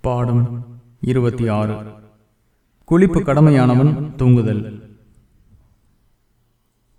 பாடம் இருபத்தி ஆறு. குளிப்பு கடமையானவன் தூங்குதல்.